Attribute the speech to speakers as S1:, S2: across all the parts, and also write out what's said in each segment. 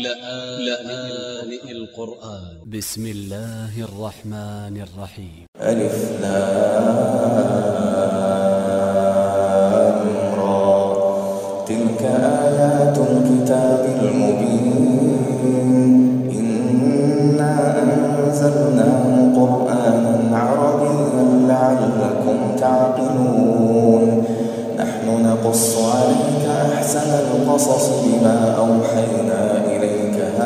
S1: لآن القرآن. ب س م الله الرحمن الرحيم
S2: ألف لام را. تلك آيات الكتاب المبين. إنا أنزلناه قرآنا عربيا لعلكم تعقلون. نحن نقص عليك أحسن القصص بما أوحينا إليك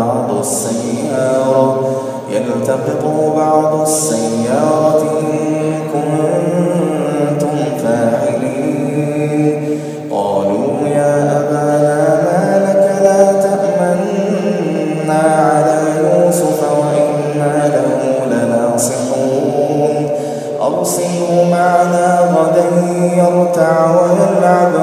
S2: بعض السيارة يلتقطه بعض السيارة إن كنتم فاعلين. قالوا يا أبانا ما لك لا تأمنا على يوسف وإنا له لناصحون. أرسلوا معنا غدا يرتع ويلعب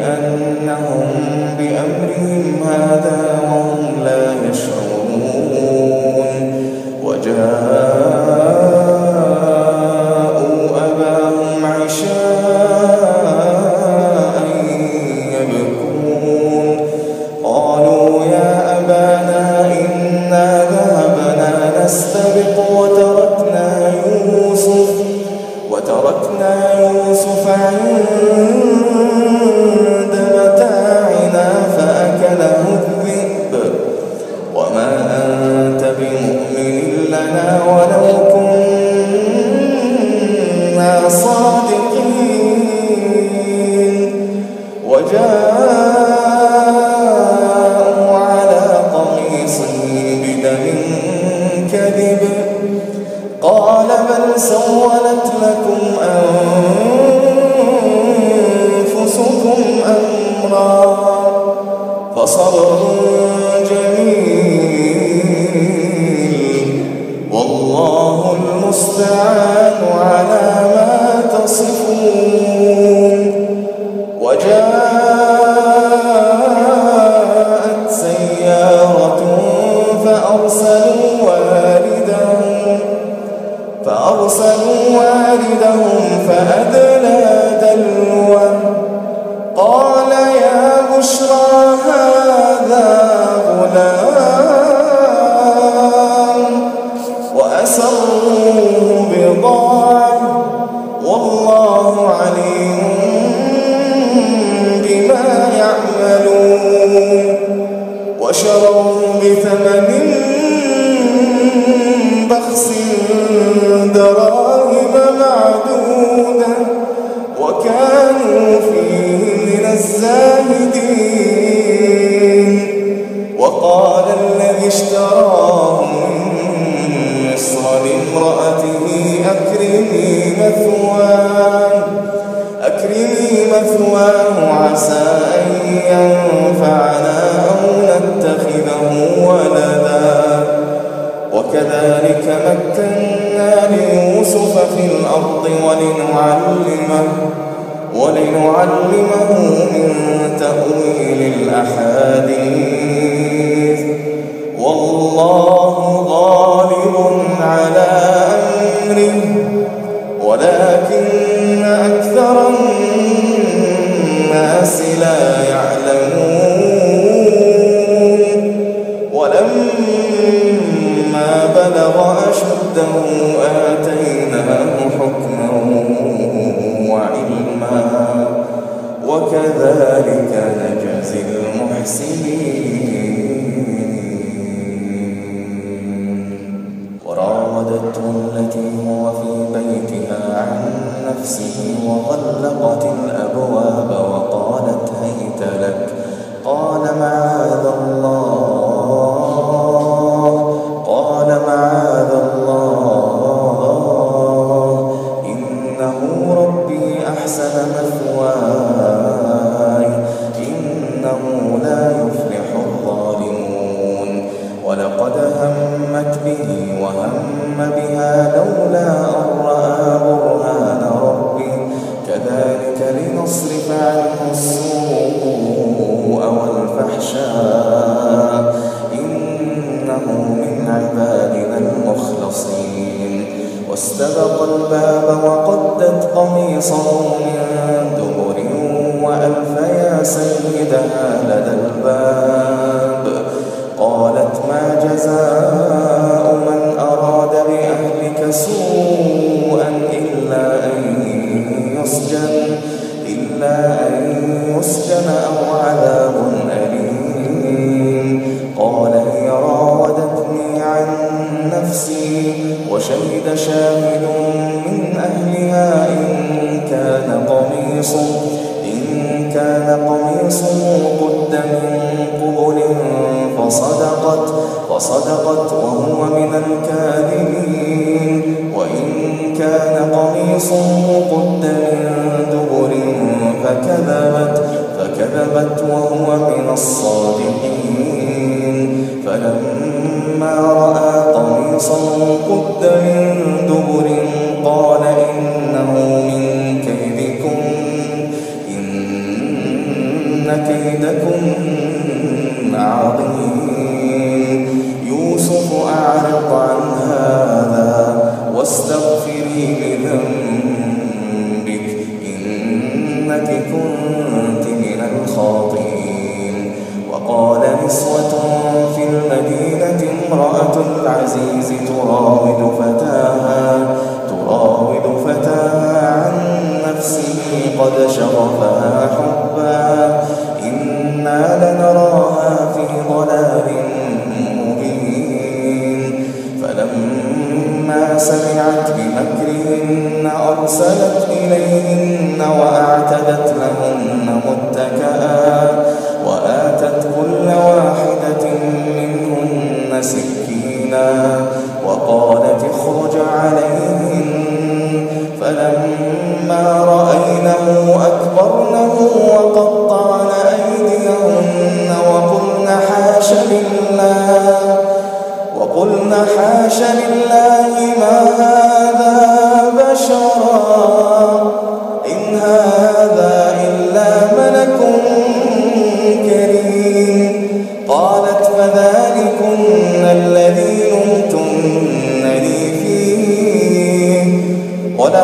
S2: لتنبئنهم بأمرهم هذا عبادنا المخلصين واستبق الباب وقدت قميصه من دبر وألف يا سيدها لدى الباب. قالت ما جزاك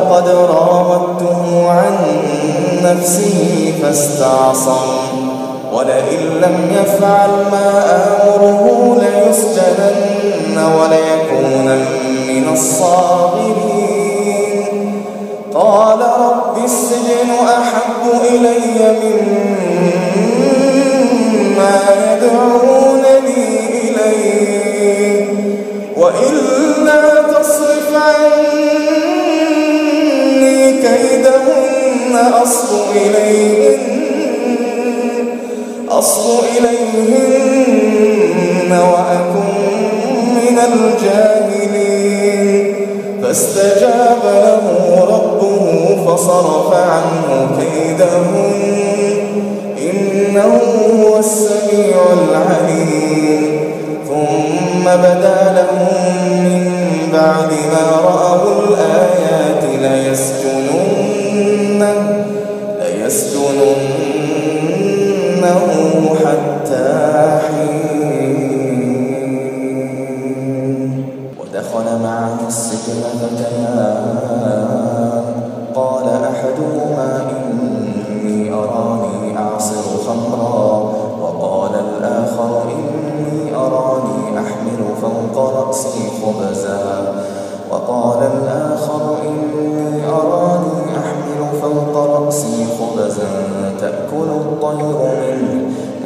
S2: ولقد راودته عن نفسه فاستعصم. ولئن لم يفعل ما آمره ليسجنن وليكون من الصاغرين. قال رب السجن أحب إلي مما يدعونني إليه. وإلا تصرف عني أصب إليهن أصب إليهن وأكن من الجاهلين. فاستجاب له ربه فصرف عنه كيدهن إنه هو السميع العليم. ثم بدا لهم من بعد ما رأوا الآيات ليسجننه قال أحدهما إني أراني أعصر خمرا وقال الآخر إني أراني أحمل فوق رأسي خبزا. وقال الآخر إني أراني أحمل فوق رأسي خبزا تأكل الطير منه.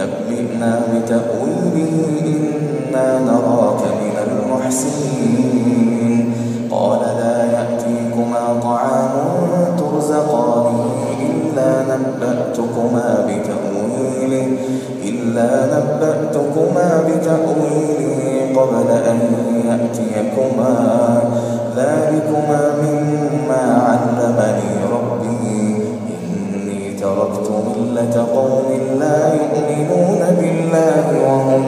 S2: نبئنا بتأويله إنا نراك نبأتكما بتأويله قبل أن يأتيكما. ذلكما مما علمني ربي. إني تركت ملة قوم لا يؤمنون بالله وهم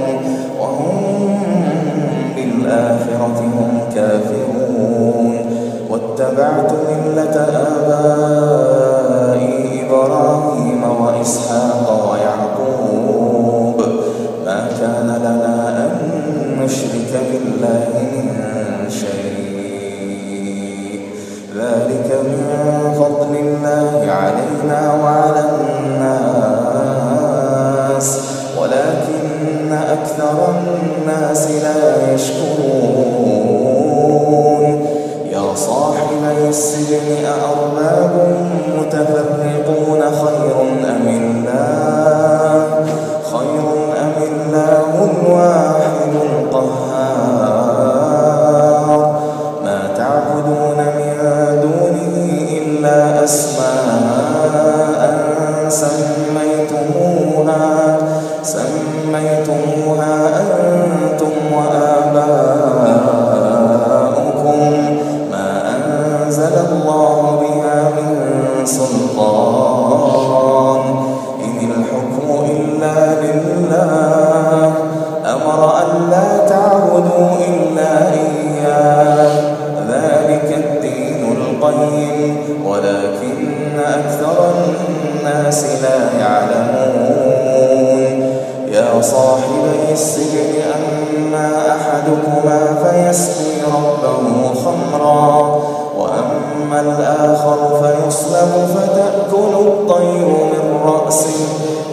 S2: فتأكل الطير من رأسه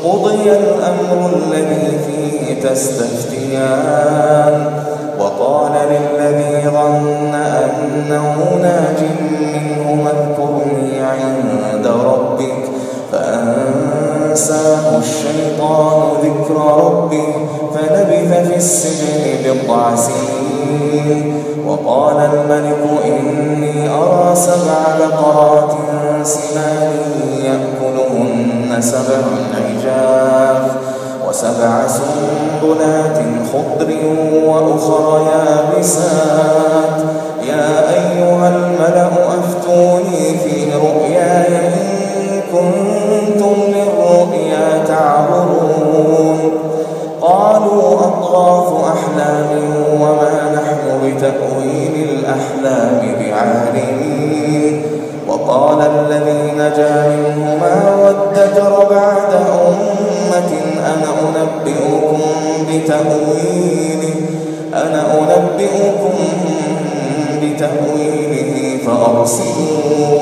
S2: قضي الأمر الذي فيه تستفتيان. وقال للذي ظن أنه ناج منه اذكرني عند ربك فأنساه الشيطان ذكر ربه فلبث في السجن بضع سنين. وقال الملك إني أرى سبع بقرات سمان يأكلهن سبع عجاف وسبع سنبلات خضر وأخر يابسات. يا أيها الملأ أفتوني في رؤياي إن كنتم للرؤيا تعبرون. قالوا أضغاث أحلام وما نحن بتأويل الأحلام بعالمين منهما وادكر بعد أمة. أنا أنبئكم بتأويله أنا أنبئكم بتأويله فأرسلون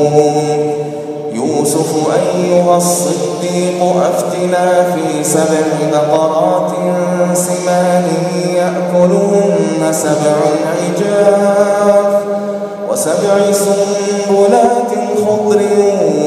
S2: يوسف أيها الصديق أفتنا في سبع بقرات سمان يأكلهن سبع عجاف وسبع سنبلات خضر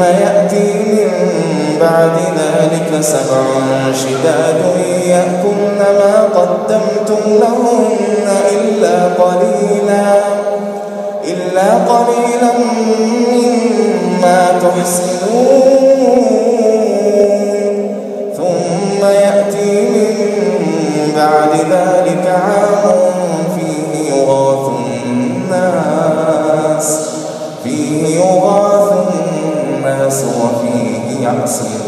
S2: ثم يأتي من بعد ذلك سبع شداد يأكلن ما قدمتم لهن إلا قليلا إلا قليلا مما تحسنون. ثم يأتي من بعد ذلك عام graça.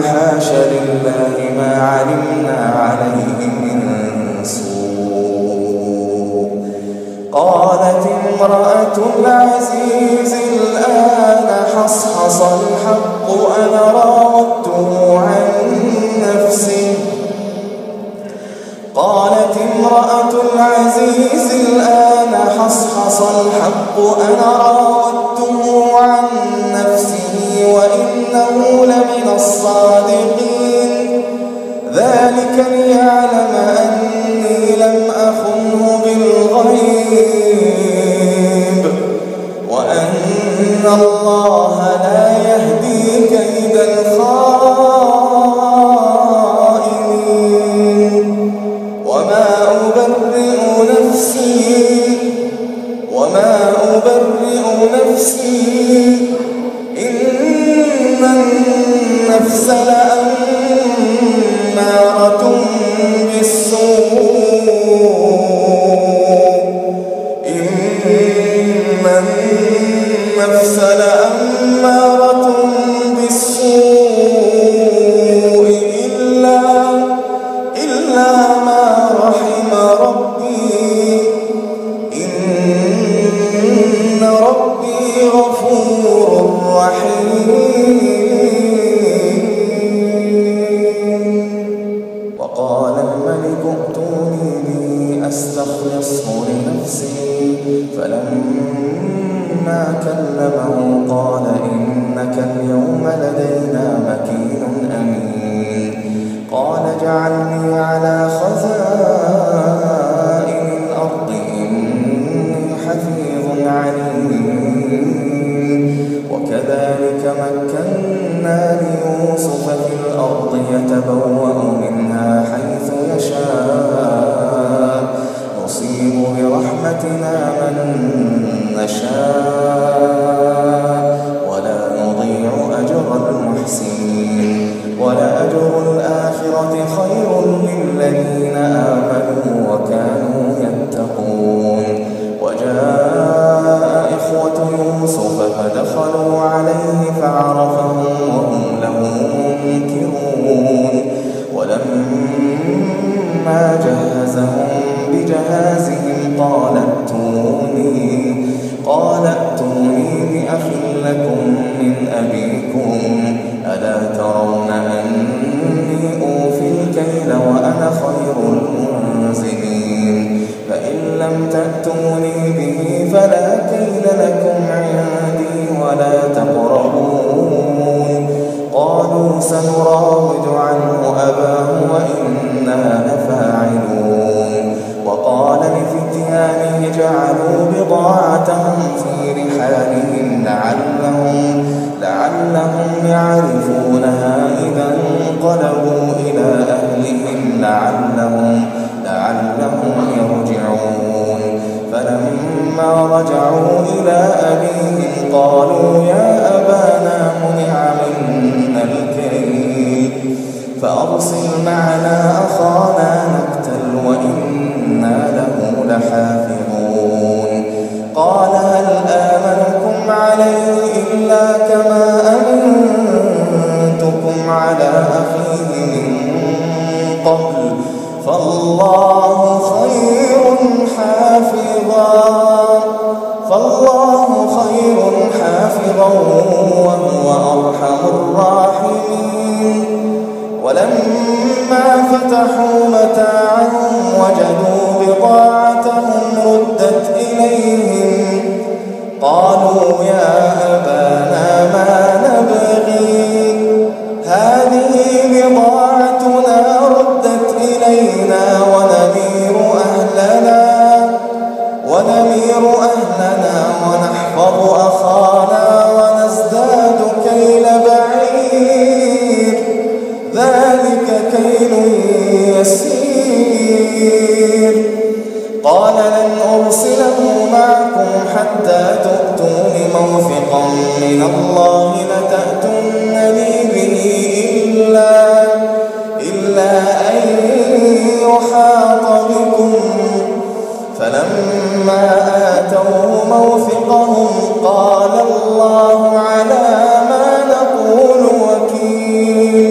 S2: قلنا الله لا يهدي كيد الخائن
S3: سنراود عنه أباه وإن
S2: ذلك كيل يسير. قال لن أرسله معكم حتى تؤتون موثقا من الله لتأتونني به إلا, إلا أن يحاط بكم. فلما آتوا موثقهم قال الله على ما نقول وكيل.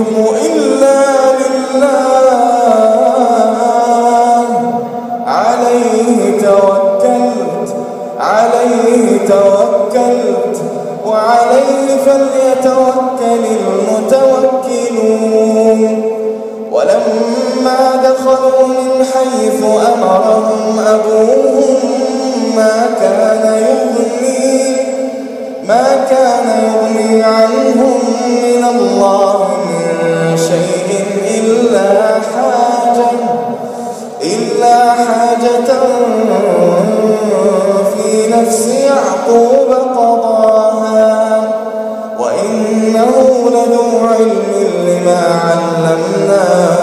S2: الحكم إلا لله عليه توكلت عليه توكلت وعليه فليتوكل المتوكلون. ولما دخلوا من حيث أمرهم أبوهم ما كان يغني ما كان يغني عنهم من الله شيء إلا حاجة إلا حاجة في نفس يعقوب قضاها. وإنه لذو علم لما علمناه.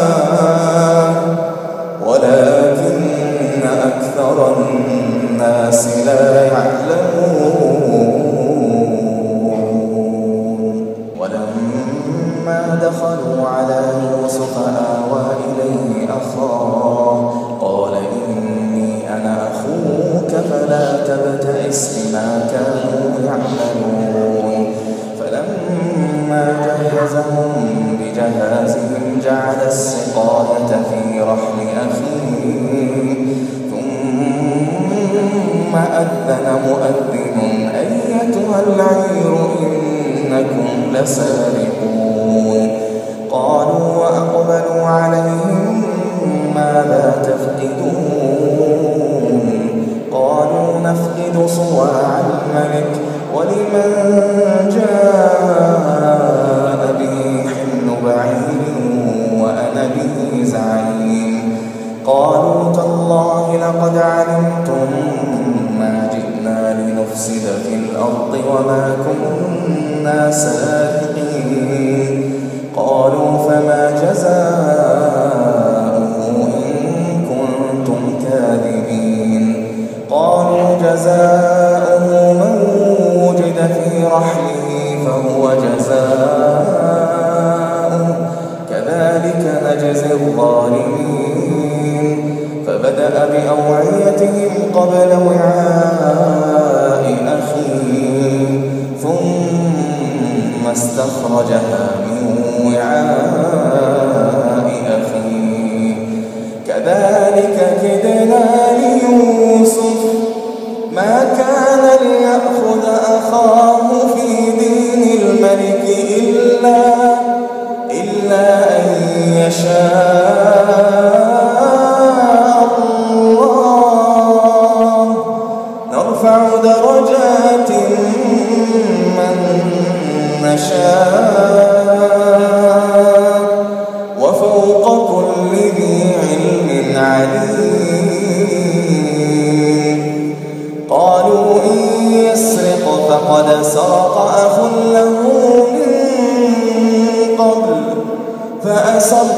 S2: جهزهم بجهازهم جعل السقاية في رحل أخيه. ثم أذن مؤذن أيتها العير إنكم لسارقون.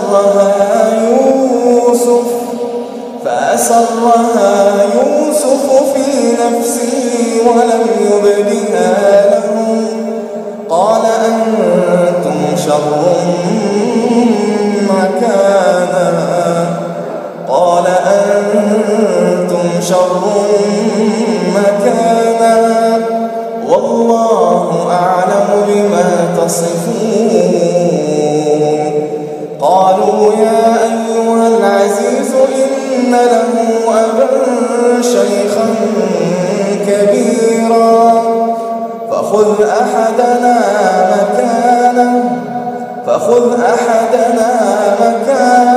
S2: فأسرها يوسف فأسرها يوسف في نفسه ولم يبدها لهم قال أنتم شر مكانا. قال أنتم شر مكانا. والله أعلم بما تصفون. فخذ أحدنا مكان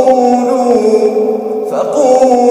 S2: فقولوا فقولوا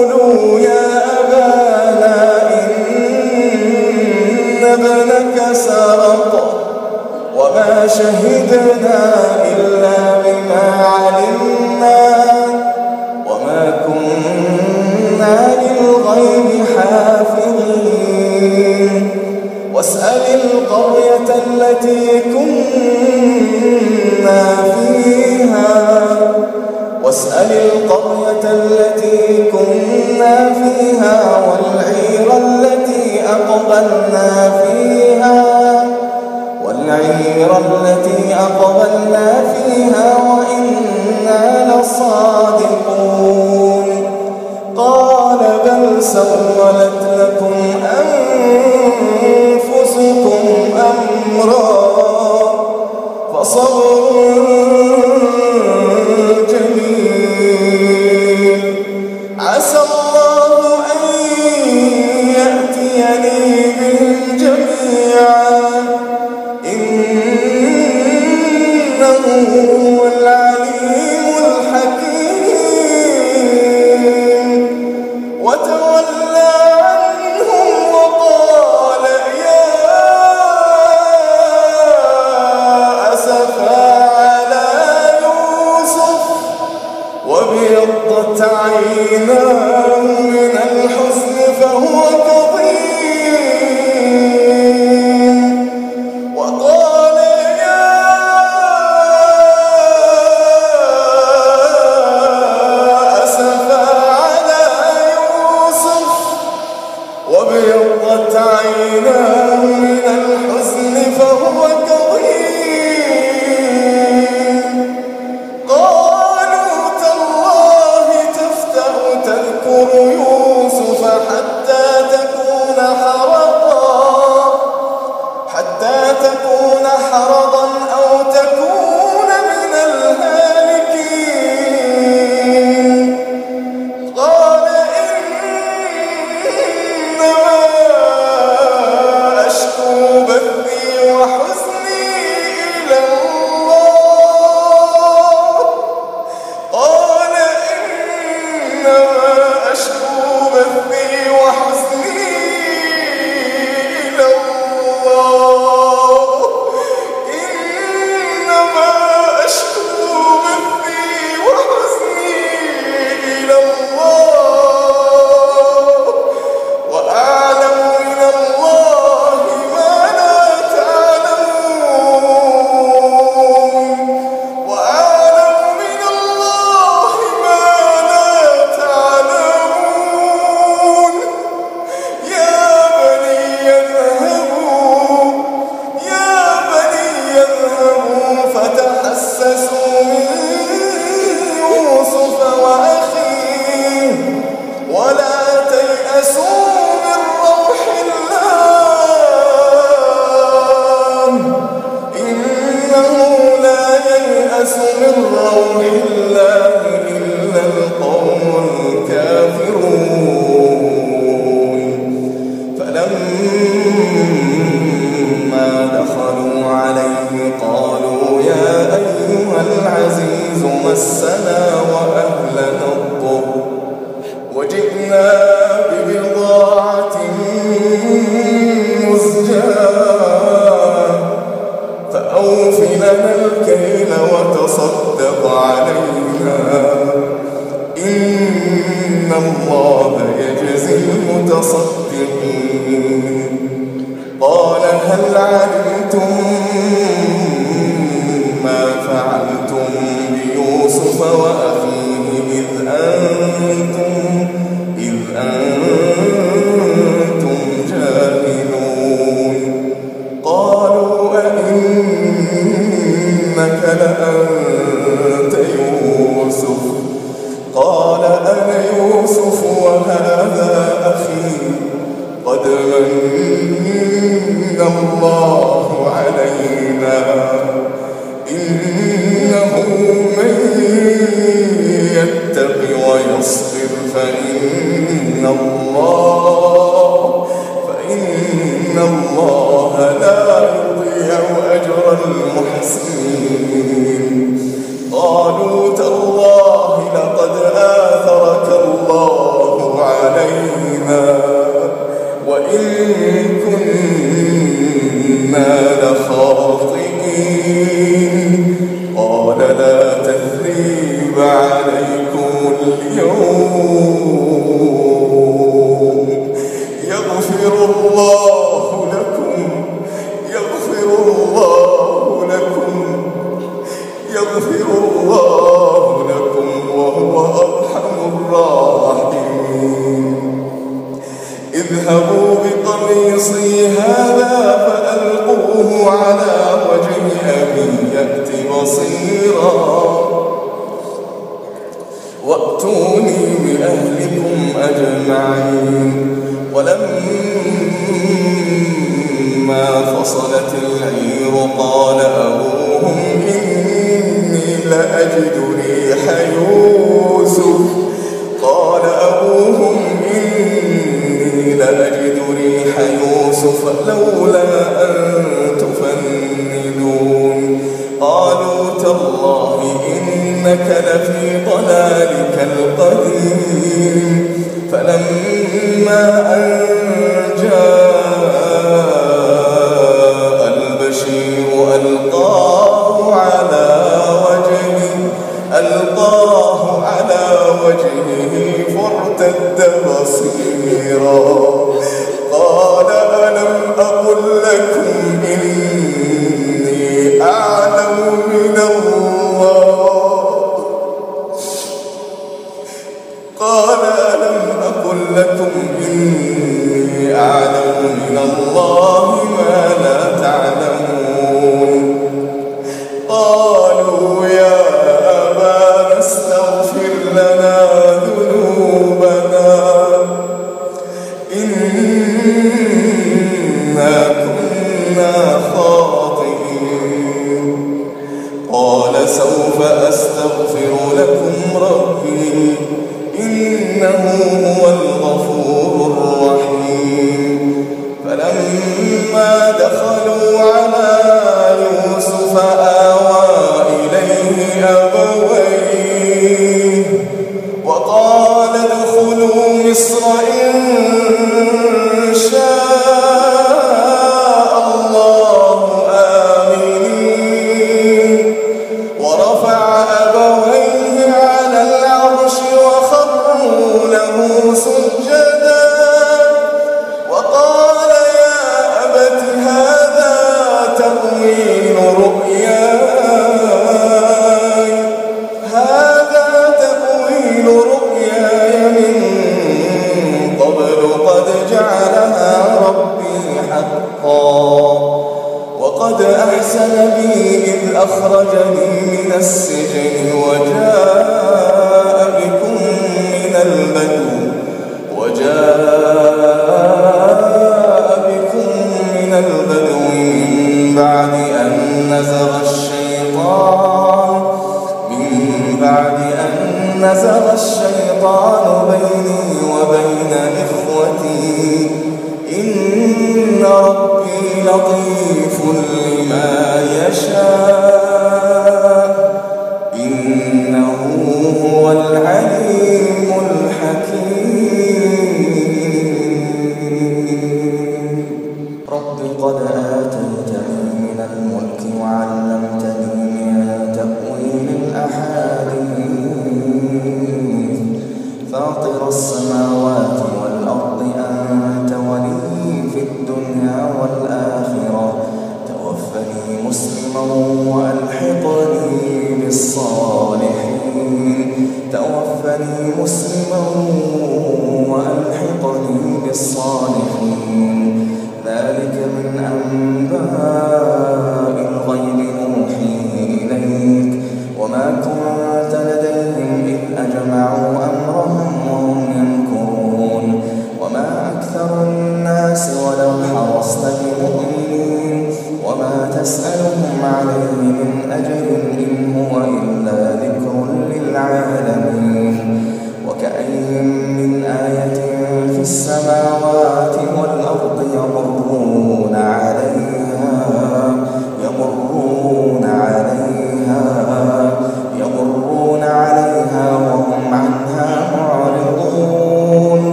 S2: وتولى بعد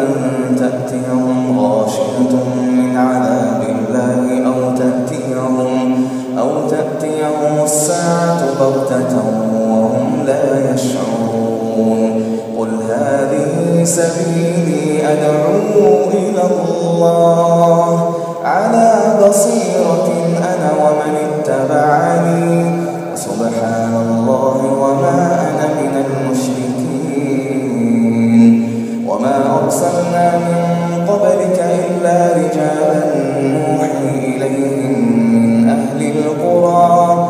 S2: أن تأتيهم غاشية من عذاب الله أو تأتيهم أو تأتيهم الساعة بغتة وهم لا يشعرون. قل هذه سبيلي أدعو إلى الله. على بصيرة أنا ومن اتبعني. سبحان الله وما أنا من المشركين. أرسلنا من قبلك إلا رجالا نوحي إليهم من أهل القرى.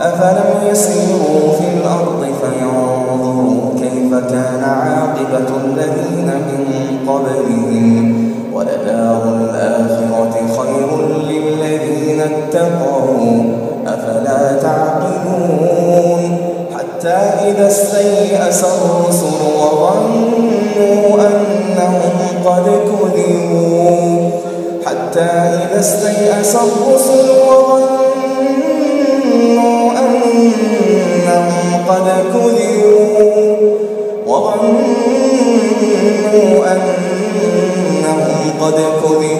S2: أفلم يسيروا في الأرض فينظروا كيف كان عاقبة الذين من قبلهم. ولدار الآخرة خير للذين اتقوا. أفلا تعقلون؟ حتى إذا استيأس الرسل وظنوا أنهم قد كذبوا حتى إذا استيأس الرسل وظنوا أنهم قد كذبوا وظنوا أنهم قد كذبوا